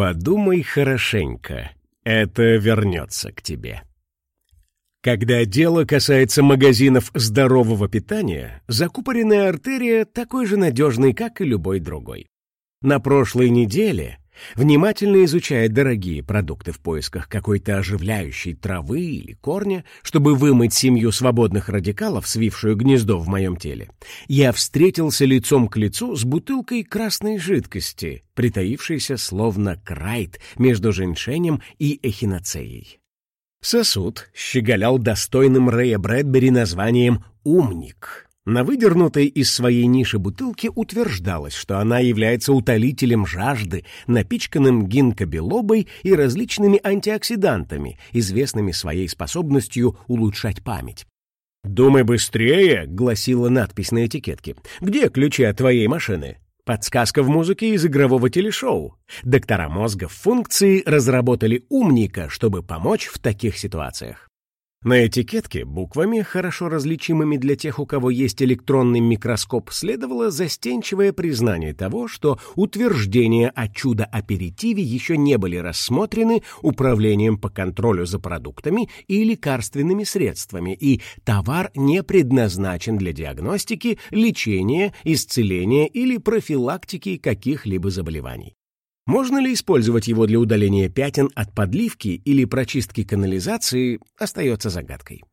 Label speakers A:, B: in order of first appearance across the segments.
A: Подумай хорошенько, это вернется к тебе. Когда дело касается магазинов здорового питания, закупоренная артерия такой же надежный, как и любой другой. На прошлой неделе, внимательно изучая дорогие продукты в поисках какой-то оживляющей травы или корня, чтобы вымыть семью свободных радикалов, свившую гнездо в моем теле, я встретился лицом к лицу с бутылкой красной жидкости, притаившейся словно крайт между женьшенем и эхиноцеей. Сосуд щеголял достойным Рэя Брэдбери названием «Умник». На выдернутой из своей ниши бутылке утверждалось, что она является утолителем жажды, напичканным гинкобелобой и различными антиоксидантами, известными своей способностью улучшать память. «Думай быстрее», — гласила надпись на этикетке. «Где ключи от твоей машины?» Подсказка в музыке из игрового телешоу. Доктора мозга в функции разработали умника, чтобы помочь в таких ситуациях. На этикетке буквами, хорошо различимыми для тех, у кого есть электронный микроскоп, следовало застенчивое признание того, что утверждения о чудо-аперитиве еще не были рассмотрены управлением по контролю за продуктами и лекарственными средствами, и товар не предназначен для диагностики, лечения, исцеления или профилактики каких-либо заболеваний. Можно ли использовать его для удаления пятен от подливки или прочистки канализации, остается загадкой.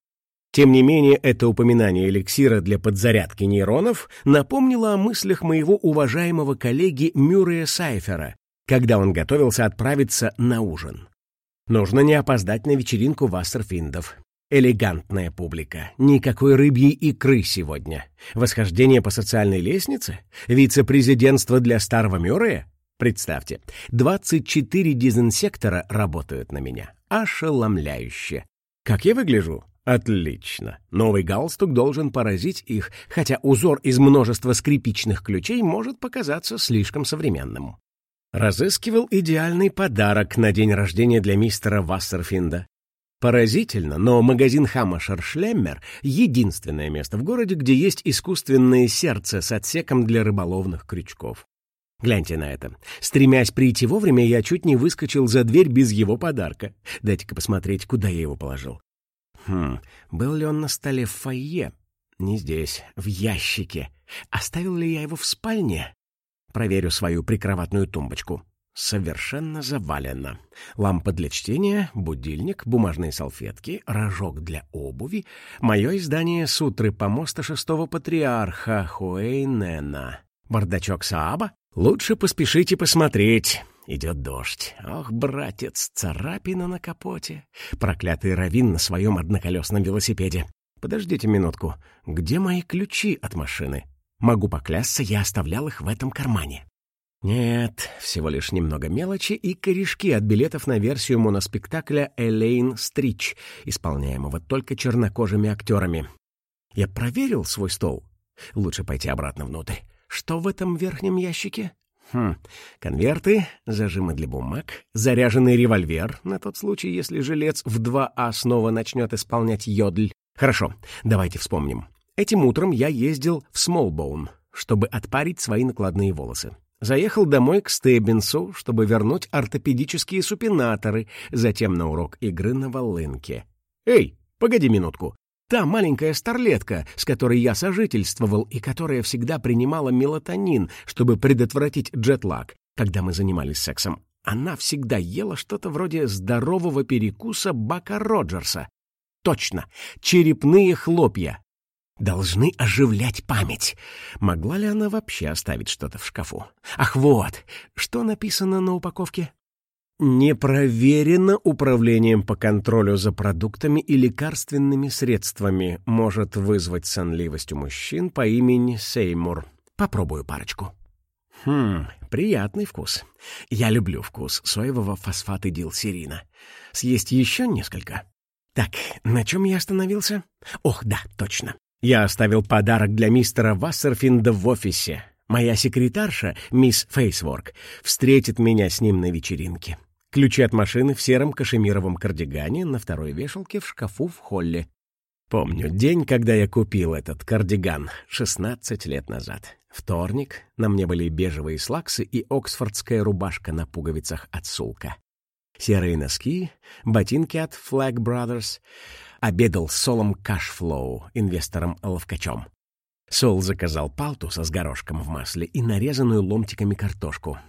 A: Тем не менее, это упоминание эликсира для подзарядки нейронов напомнило о мыслях моего уважаемого коллеги Мюррея Сайфера, когда он готовился отправиться на ужин. Нужно не опоздать на вечеринку Вассерфиндов. Элегантная публика. Никакой рыбьей икры сегодня. Восхождение по социальной лестнице? Вице-президентство для старого Мюррея? Представьте, 24 дезинсектора работают на меня. Ошеломляюще. Как я выгляжу? Отлично. Новый галстук должен поразить их, хотя узор из множества скрипичных ключей может показаться слишком современным. Разыскивал идеальный подарок на день рождения для мистера Вассерфинда. Поразительно, но магазин Хамашер Шлеммер — единственное место в городе, где есть искусственное сердце с отсеком для рыболовных крючков. Гляньте на это. Стремясь прийти вовремя, я чуть не выскочил за дверь без его подарка. Дайте-ка посмотреть, куда я его положил. Хм, был ли он на столе в фойе? Не здесь, в ящике. Оставил ли я его в спальне? Проверю свою прикроватную тумбочку. Совершенно завалено. Лампа для чтения, будильник, бумажные салфетки, рожок для обуви, мое издание «Сутры помоста шестого патриарха» Хуэйнена, бардачок Сааба, Лучше поспешите посмотреть. Идет дождь. Ох, братец, царапина на капоте. Проклятый Равин на своем одноколесном велосипеде. Подождите минутку. Где мои ключи от машины? Могу поклясться, я оставлял их в этом кармане. Нет, всего лишь немного мелочи и корешки от билетов на версию моноспектакля «Элейн Стрич», исполняемого только чернокожими актерами. Я проверил свой стол. Лучше пойти обратно внутрь. Что в этом верхнем ящике? Хм, конверты, зажимы для бумаг, заряженный револьвер, на тот случай, если жилец в 2А снова начнет исполнять йодль. Хорошо, давайте вспомним. Этим утром я ездил в Смолбоун, чтобы отпарить свои накладные волосы. Заехал домой к Стеббинсу, чтобы вернуть ортопедические супинаторы, затем на урок игры на волынке. «Эй, погоди минутку. Та маленькая старлетка, с которой я сожительствовал и которая всегда принимала мелатонин, чтобы предотвратить джетлаг, когда мы занимались сексом, она всегда ела что-то вроде здорового перекуса Бака Роджерса. Точно, черепные хлопья. Должны оживлять память. Могла ли она вообще оставить что-то в шкафу? Ах, вот, что написано на упаковке? Не проверено управлением по контролю за продуктами и лекарственными средствами, может вызвать сонливость у мужчин по имени Сеймур. Попробую парочку. Хм, приятный вкус. Я люблю вкус соевого фосфата дилсерина. Съесть еще несколько? Так, на чем я остановился? Ох, да, точно. Я оставил подарок для мистера Вассерфинда в офисе. Моя секретарша, мисс Фейсворк, встретит меня с ним на вечеринке. Ключи от машины в сером кашемировом кардигане на второй вешалке в шкафу в холле. Помню день, когда я купил этот кардиган, 16 лет назад. Вторник, на мне были бежевые слаксы и оксфордская рубашка на пуговицах от Сулка. Серые носки, ботинки от Flag Brothers. Обедал с Солом Кашфлоу, инвестором-ловкачом. Сол заказал палтуса с горошком в масле и нарезанную ломтиками картошку.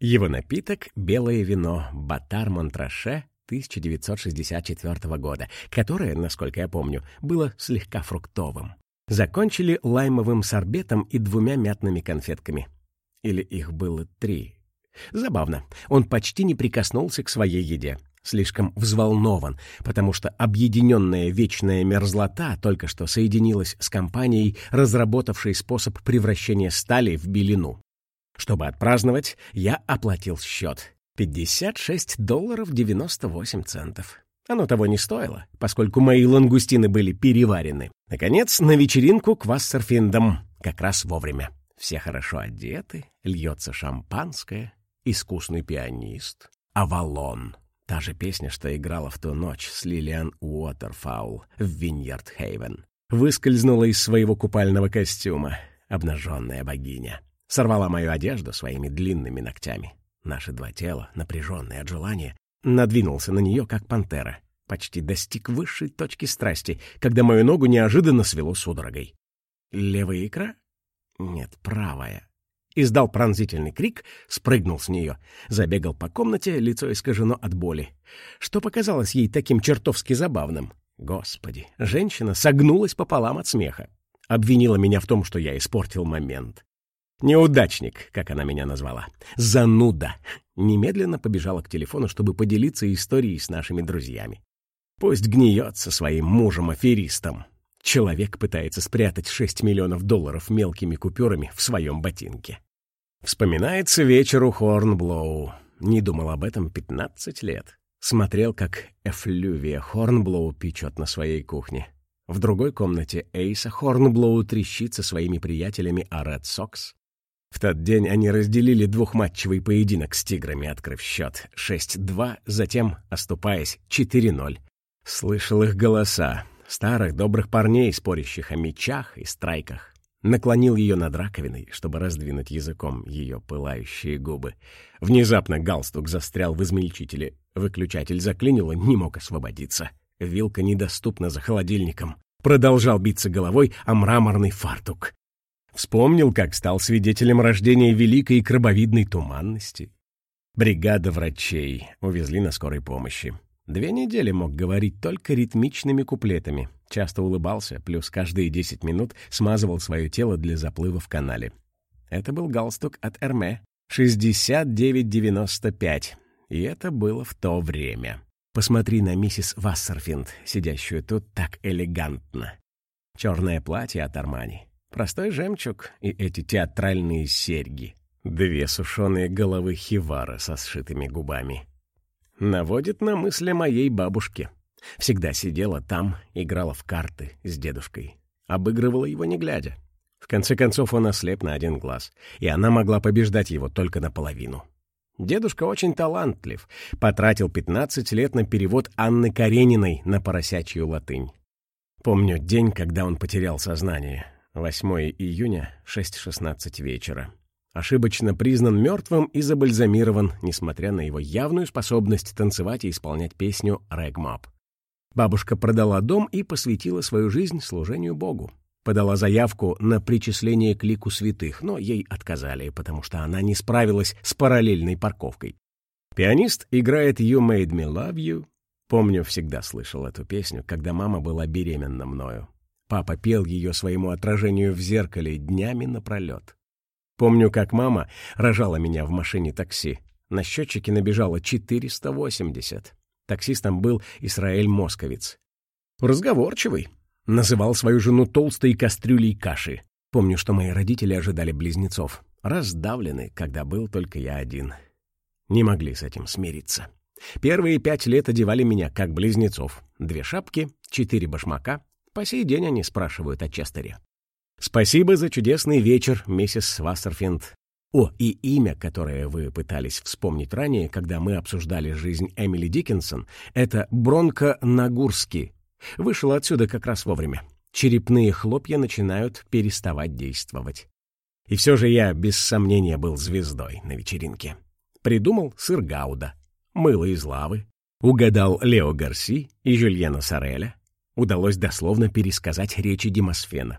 A: Его напиток — белое вино «Батар Монтраше» 1964 года, которое, насколько я помню, было слегка фруктовым. Закончили лаймовым сорбетом и двумя мятными конфетками. Или их было три. Забавно, он почти не прикоснулся к своей еде. Слишком взволнован, потому что объединенная вечная мерзлота только что соединилась с компанией, разработавшей способ превращения стали в белину. Чтобы отпраздновать, я оплатил счет. 56 долларов 98 центов. Оно того не стоило, поскольку мои лангустины были переварены. Наконец, на вечеринку к Вассерфиндам. Как раз вовремя. Все хорошо одеты, льется шампанское, искусный пианист. Авалон. Та же песня, что играла в ту ночь с Лилиан Уотерфаул в Виньярд Хейвен. Выскользнула из своего купального костюма, обнаженная богиня. Сорвала мою одежду своими длинными ногтями. Наши два тела, напряженные от желания, надвинулся на нее, как пантера. Почти достиг высшей точки страсти, когда мою ногу неожиданно свело судорогой. Левая икра? Нет, правая. Издал пронзительный крик, спрыгнул с нее, забегал по комнате, лицо искажено от боли. Что показалось ей таким чертовски забавным? Господи, женщина согнулась пополам от смеха. Обвинила меня в том, что я испортил момент. Неудачник, как она меня назвала. Зануда. Немедленно побежала к телефону, чтобы поделиться историей с нашими друзьями. Пусть гниет со своим мужем-аферистом. Человек пытается спрятать 6 миллионов долларов мелкими купюрами в своем ботинке. Вспоминается вечер у Хорнблоу. Не думал об этом 15 лет. Смотрел, как Эфлювия Хорнблоу печет на своей кухне. В другой комнате Эйса Хорнблоу трещит со своими приятелями о Ред Сокс. В тот день они разделили двухматчевый поединок с «Тиграми», открыв счет 6-2, затем, оступаясь, 4-0. Слышал их голоса, старых добрых парней, спорящих о мечах и страйках. Наклонил ее над раковиной, чтобы раздвинуть языком ее пылающие губы. Внезапно галстук застрял в измельчителе. Выключатель заклинило, не мог освободиться. Вилка недоступна за холодильником. Продолжал биться головой о мраморный фартук. Вспомнил, как стал свидетелем рождения великой крабовидной туманности. Бригада врачей увезли на скорой помощи. Две недели мог говорить только ритмичными куплетами. Часто улыбался, плюс каждые десять минут смазывал свое тело для заплыва в канале. Это был галстук от Эрме. 69,95. И это было в то время. Посмотри на миссис Вассерфинд, сидящую тут так элегантно. Черное платье от Армани, Простой жемчуг и эти театральные серьги. Две сушеные головы хивара со сшитыми губами. Наводит на мысли моей бабушки. Всегда сидела там, играла в карты с дедушкой. Обыгрывала его не глядя. В конце концов он ослеп на один глаз, и она могла побеждать его только наполовину. Дедушка очень талантлив, потратил 15 лет на перевод Анны Карениной на поросячью латынь. Помню день, когда он потерял сознание. 8 июня, 6.16 вечера. Ошибочно признан мертвым и забальзамирован, несмотря на его явную способность танцевать и исполнять песню «Рэгмап». Бабушка продала дом и посвятила свою жизнь служению Богу. Подала заявку на причисление к лику святых, но ей отказали, потому что она не справилась с параллельной парковкой. Пианист играет «You made me love you». Помню, всегда слышал эту песню, когда мама была беременна мною. Папа пел ее своему отражению в зеркале днями напролет. Помню, как мама рожала меня в машине такси. На счетчике набежало 480. Таксистом был Исраэль Московец. Разговорчивый. Называл свою жену толстой кастрюлей каши. Помню, что мои родители ожидали близнецов. Раздавлены, когда был только я один. Не могли с этим смириться. Первые пять лет одевали меня как близнецов. Две шапки, четыре башмака, по сей день они спрашивают о Честере. Спасибо за чудесный вечер, миссис Вассерфинд. О, и имя, которое вы пытались вспомнить ранее, когда мы обсуждали жизнь Эмили Диккенсон, это Бронко Нагурски. Вышел отсюда как раз вовремя. Черепные хлопья начинают переставать действовать. И все же я, без сомнения, был звездой на вечеринке. Придумал сыр Гауда, мыло из лавы, угадал Лео Гарси и Жюльена Сареля. Удалось дословно пересказать речи Демосфена.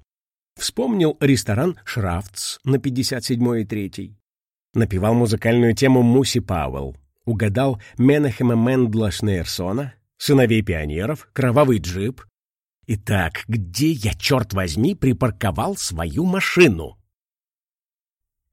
A: Вспомнил ресторан «Шрафтс» на 57-й и 3 Напевал музыкальную тему Муси Пауэлл. Угадал Менахема Мендла Шнейрсона, «Сыновей пионеров», «Кровавый джип». Итак, где я, черт возьми, припарковал свою машину?